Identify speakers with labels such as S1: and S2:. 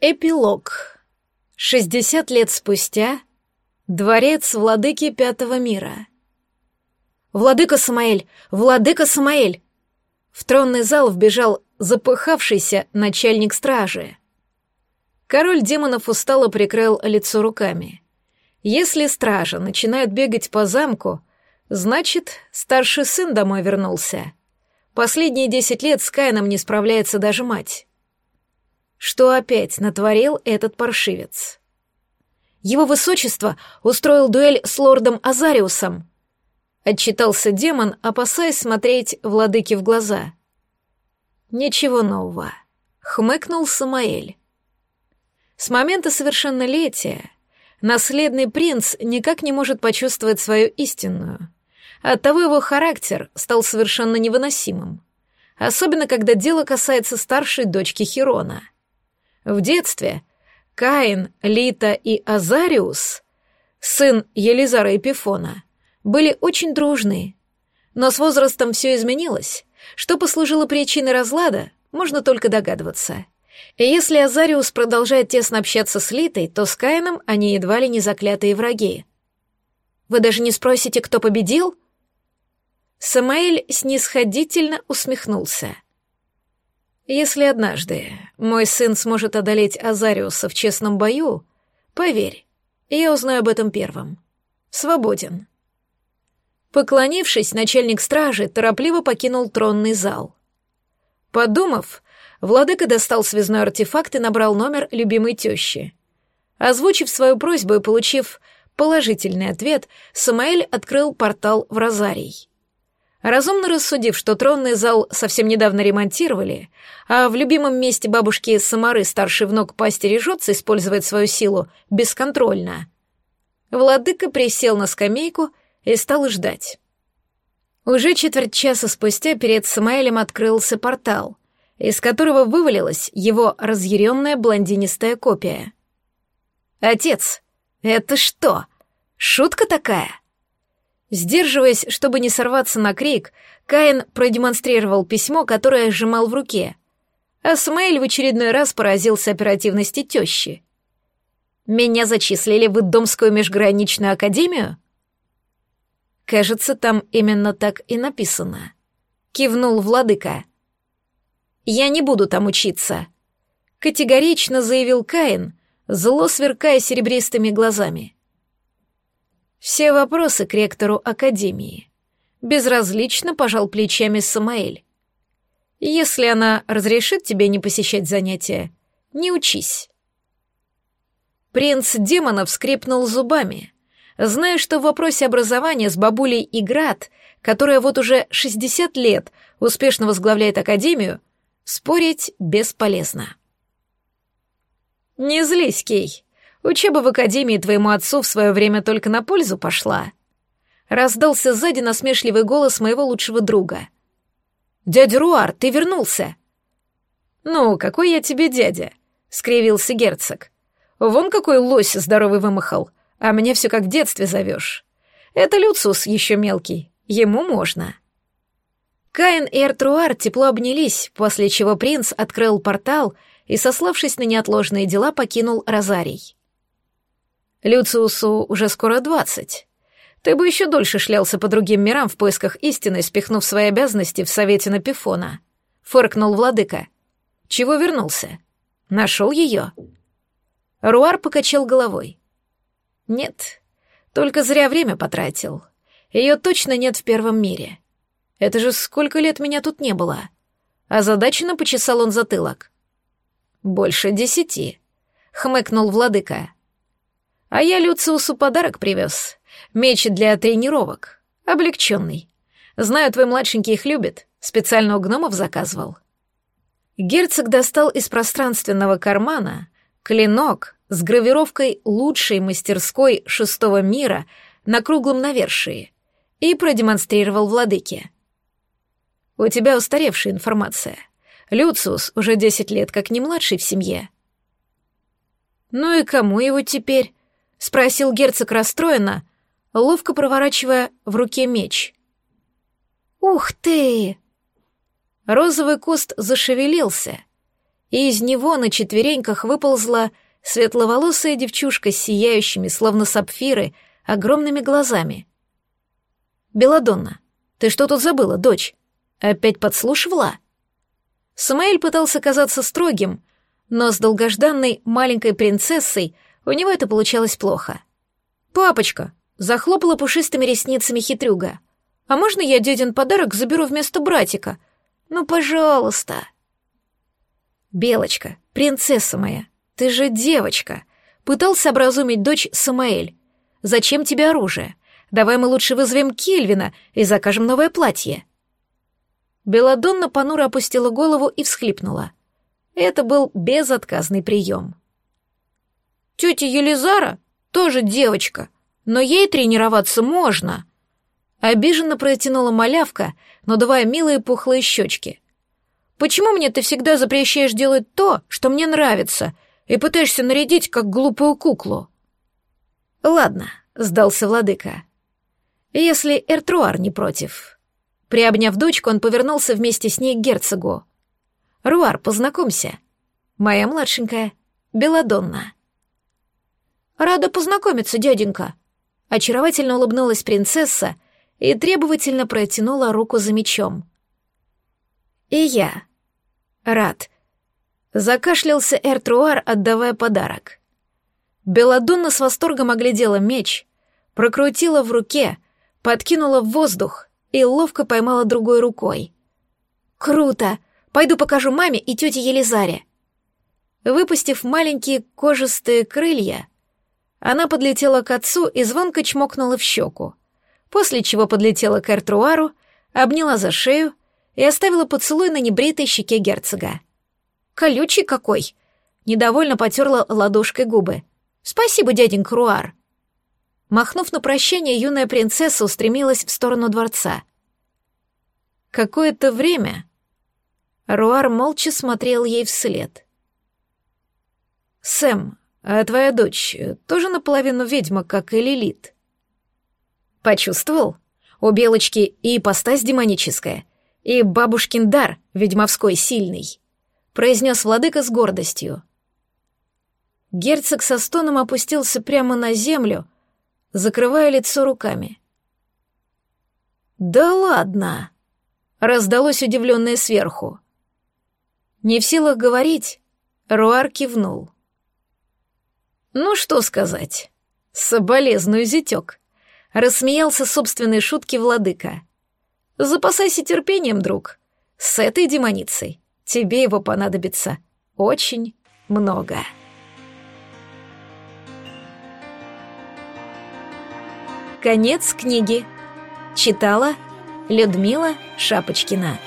S1: Эпилог. 60 лет спустя. Дворец владыки Пятого мира. «Владыка Самаэль! Владыка Самаэль!» В тронный зал вбежал запыхавшийся начальник стражи. Король демонов устало прикрыл лицо руками. Если стража начинает бегать по замку, значит, старший сын домой вернулся. Последние десять лет с Каином не справляется даже мать. Что опять натворил этот паршивец? Его высочество устроил дуэль с лордом Азариусом. Отчитался демон, опасаясь смотреть владыке в глаза. Ничего нового. Хмыкнул Самаэль. С момента совершеннолетия наследный принц никак не может почувствовать свою истинную. Оттого его характер стал совершенно невыносимым. Особенно, когда дело касается старшей дочки Хирона — в детстве Каин, Лита и Азариус, сын Елизара Эпифона, были очень дружны. Но с возрастом все изменилось. Что послужило причиной разлада, можно только догадываться. И если Азариус продолжает тесно общаться с Литой, то с Каином они едва ли не заклятые враги. «Вы даже не спросите, кто победил?» Самаэль снисходительно усмехнулся — если однажды мой сын сможет одолеть Азариуса в честном бою, поверь, я узнаю об этом первым. Свободен. Поклонившись, начальник стражи торопливо покинул тронный зал. Подумав, владыка достал связной артефакт и набрал номер любимой тещи. Озвучив свою просьбу и получив положительный ответ, Самаэль открыл портал в Розарий. Разумно рассудив, что тронный зал совсем недавно ремонтировали, а в любимом месте бабушки Самары старший внук постережется использовать свою силу бесконтрольно, владыка присел на скамейку и стал ждать. Уже четверть часа спустя перед Самаэлем открылся портал, из которого вывалилась его разъяренная блондинистая копия. «Отец, это что, шутка такая?» Сдерживаясь, чтобы не сорваться на крик, Каин продемонстрировал письмо, которое сжимал в руке. А Смейль в очередной раз поразился оперативности тещи. «Меня зачислили в Идомскую межграничную академию?» «Кажется, там именно так и написано», — кивнул владыка. «Я не буду там учиться», — категорично заявил Каин, зло сверкая серебристыми глазами. Все вопросы к ректору Академии. Безразлично пожал плечами Самаэль. Если она разрешит тебе не посещать занятия, не учись. Принц демонов скрипнул зубами, зная, что в вопросе образования с бабулей Играт, которая вот уже 60 лет успешно возглавляет Академию, спорить бесполезно. «Не злись, Кей», Учеба в академии твоему отцу в свое время только на пользу пошла. Раздался сзади насмешливый голос моего лучшего друга. «Дядя Руар, ты вернулся!» «Ну, какой я тебе дядя?» — скривился герцог. «Вон какой лось здоровый вымахал, а мне все как в детстве зовешь. Это Люциус еще мелкий, ему можно». Каин и Эртруар тепло обнялись, после чего принц открыл портал и, сославшись на неотложные дела, покинул Розарий. Люциусу уже скоро двадцать. Ты бы еще дольше шлялся по другим мирам в поисках истины, спихнув свои обязанности в совете на Пифона. Фыркнул владыка. Чего вернулся? Нашел ее? Руар покачал головой. Нет, только зря время потратил. Ее точно нет в первом мире. Это же сколько лет меня тут не было. Озадаченно почесал он затылок. Больше десяти, хмыкнул владыка. А я Люциусу подарок привез. Меч для тренировок. Облегченный. Знаю, твой младшенький их любит. Специально у гномов заказывал. Герцог достал из пространственного кармана клинок с гравировкой лучшей мастерской шестого мира на круглом навершии и продемонстрировал владыке. «У тебя устаревшая информация. Люциус уже десять лет как не младший в семье». «Ну и кому его теперь?» — спросил герцог расстроенно, ловко проворачивая в руке меч. «Ух ты!» Розовый куст зашевелился, и из него на четвереньках выползла светловолосая девчушка с сияющими, словно сапфиры, огромными глазами. «Беладонна, ты что тут забыла, дочь? Опять подслушивала?» Самаэль пытался казаться строгим, но с долгожданной маленькой принцессой у него это получалось плохо. «Папочка!» — захлопала пушистыми ресницами хитрюга. «А можно я дядин подарок заберу вместо братика? Ну, пожалуйста!» «Белочка, принцесса моя, ты же девочка!» — пытался образумить дочь Самаэль. «Зачем тебе оружие? Давай мы лучше вызовем Кельвина и закажем новое платье». Беладонна понуро опустила голову и всхлипнула. Это был безотказный прием. «Тетя Елизара тоже девочка, но ей тренироваться можно», Обиженно протянула малявка, надувая милые пухлые щечки. «Почему мне ты всегда запрещаешь делать то, что мне нравится, и пытаешься нарядить, как глупую куклу?» «Ладно», — сдался владыка. «Если Эртруар не против». Приобняв дочку, он повернулся вместе с ней к герцогу. «Руар, познакомься. Моя младшенькая, Беладонна». «Рада познакомиться, дяденька», — очаровательно улыбнулась принцесса и требовательно протянула руку за мечом. «И я. Рад». Закашлялся Эртруар, отдавая подарок. Беладонна с восторгом оглядела меч, прокрутила в руке, подкинула в воздух и ловко поймала другой рукой. «Круто! Пойду покажу маме и тете Елизаре». Выпустив маленькие кожистые крылья, она подлетела к отцу и звонко чмокнула в щеку, после чего подлетела к Эртруару, обняла за шею и оставила поцелуй на небритой щеке герцога. «Колючий какой!» Недовольно потерла ладошкой губы. «Спасибо, дяденька Руар!» Махнув на прощание, юная принцесса устремилась в сторону дворца. Какое-то время Руар молча смотрел ей вслед. «Сэм, а твоя дочь тоже наполовину ведьма, как и Лилит?» «Почувствовал? У Белочки и ипостась демоническая, и бабушкин дар ведьмовской сильный», — произнес владыка с гордостью. Герцог со стоном опустился прямо на землю, закрывая лицо руками. «Да ладно!» — раздалось удивленное сверху. Не в силах говорить, Руар кивнул. «Ну что сказать? Соболезную зятек!» — рассмеялся собственной шутки владыка. «Запасайся терпением, друг. С этой демоницей тебе его понадобится очень много». Конец книги. Читала Людмила Шапочкина.